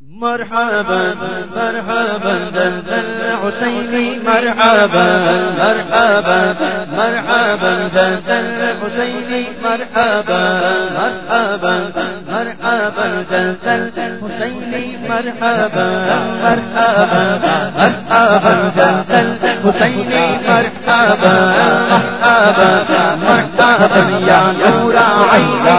مرحبا مرحبا جلد حسيني مرحبا مرحبا مرحبا جلد حسيني مرحبا مرحبا مرحبا جلد حسيني مرحبا مرحبا مرحبا جلد حسيني مرحبا مرحبا مرحبا يا نور عيني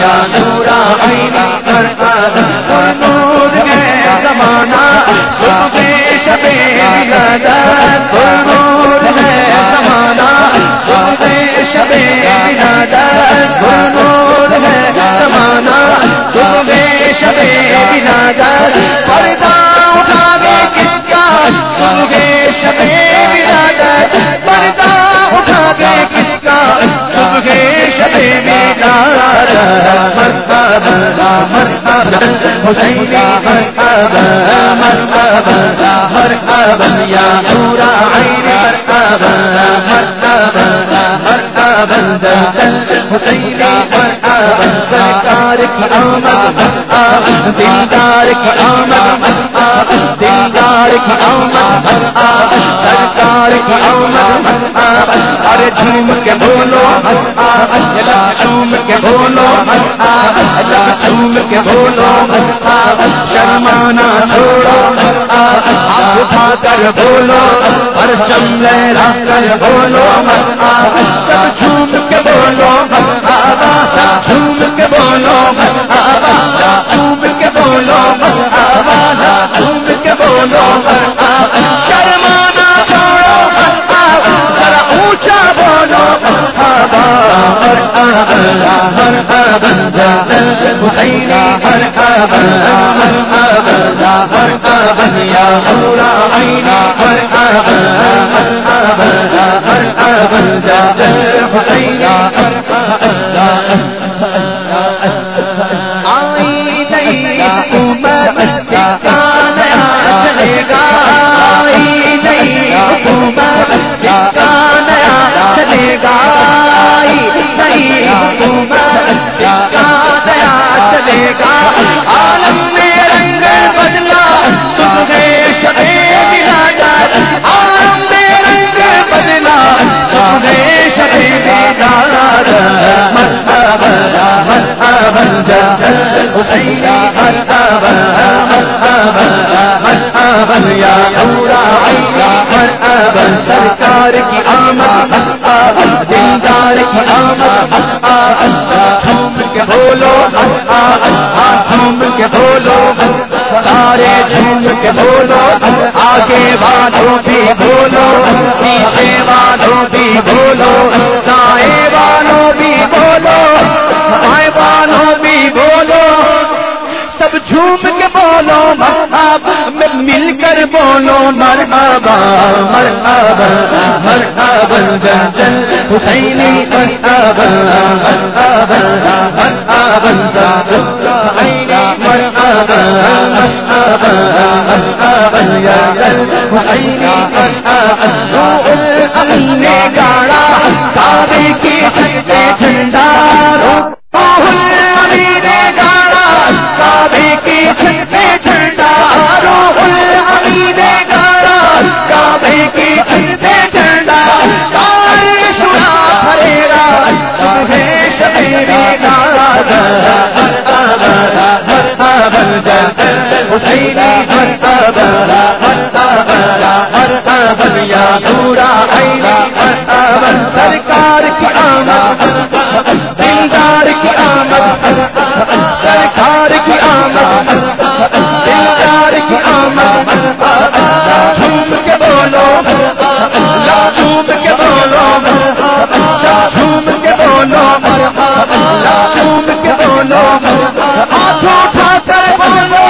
یا نورا عینی زمانہ سرکار کی آمد دلدار کی آمد دلدار کی آمد، سرکار کی آمد ارے جھوم کے بولو جھوم کے بولو جھوم کے بولو شرمانا چھوڑو اٹھا کر بولو، ہر چملے کر بولو، سب جھوم کے بولو جھوم کے بولو جھوم بولو جھوم کے بولو شرمانا چھوڑو ذرا اونچا بولو حسینی مرحبا مرحبا مرحبا یا نورا عینا مرحبا مرحبا چلے گا نئی حکومت چلے گا عالم میں رنگ بدلا، صبح شبے ولادت عالم میں رنگ بدلا، صبح شبے ولادت مرحبا مرحبا حسینی مرحبا مرحبا مرحبا، یا نورا عینا مرحبا سرکار کی آمد دلدار کی آمد جھوم کے بولو جھوم کے بولو سارے جھوم کے بولو آگے والوں بھی بولو پیچھے والوں بھی بولو دائیں والوں بھی بولو بائیں والوں بھی بولو، سب جھوم کے بولو مل کر بولو مرحبا مرحبا مرحبا جل، حسینی مرحبا مرحبا مرحبا عینی مرحبا مرحبا مرحبا یا جل، حسینی مرحبا روح الامین نے گاڑا کعبے کی چھت جھنڈا روح الامین نے گاڑا کعبے کی چھت جھنڈا حسینی مرتبہ مرتبہ مرتبہ یا عینی سرکار کی آمد دلدار کی آمد، سرکار کی آمد دلدار کی آمد۔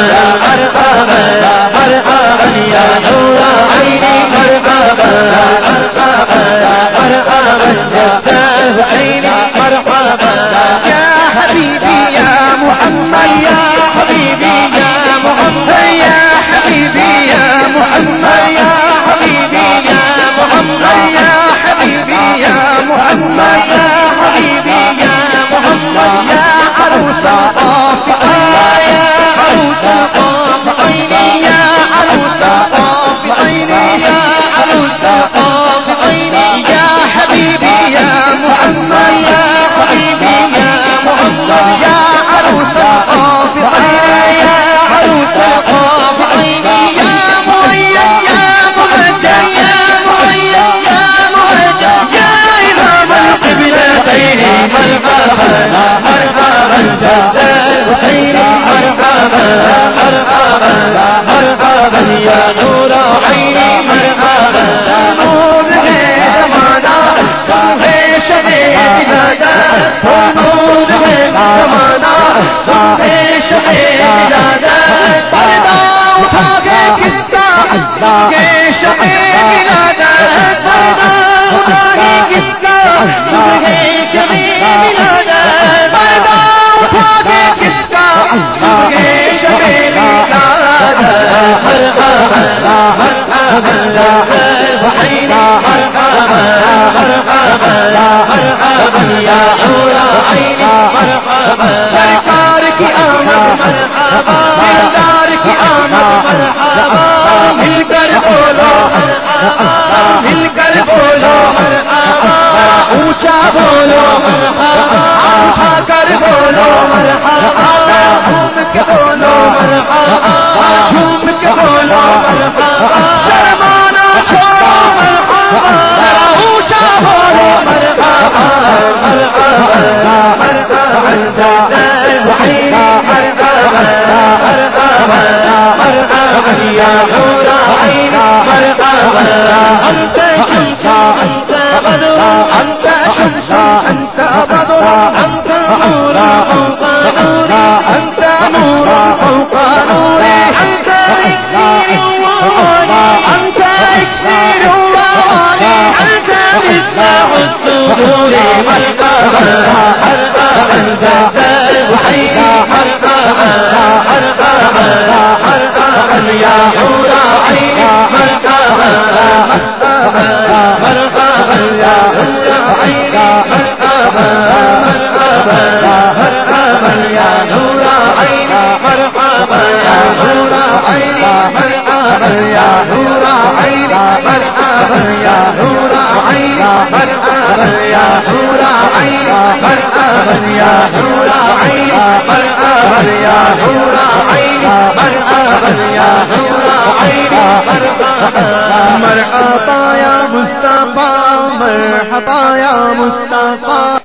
ہر ہر ہر ہر ہر ہر سرکار کی آمد سرکار کی آمد مل کر بولو مل کر بولو اونچا بولو اٹھا کر بولو جھوم کے بولو جھوم کے بولو شرمانا چھوڑو اللہ پورے ہلکا ہلکا ہلکا ہلکا ہلکا ہلکا ہلکا ہلیا ہورا ہلکا ہلکا ہلکا ہلکا ہلیا ہلکا ہلکا ہلکا ہلکا ہلیا ہورا ہلکا ہلکا ہلیا ہورا ہلکا ہلیا ہورا مر پایا مستفا مر پایا مستفا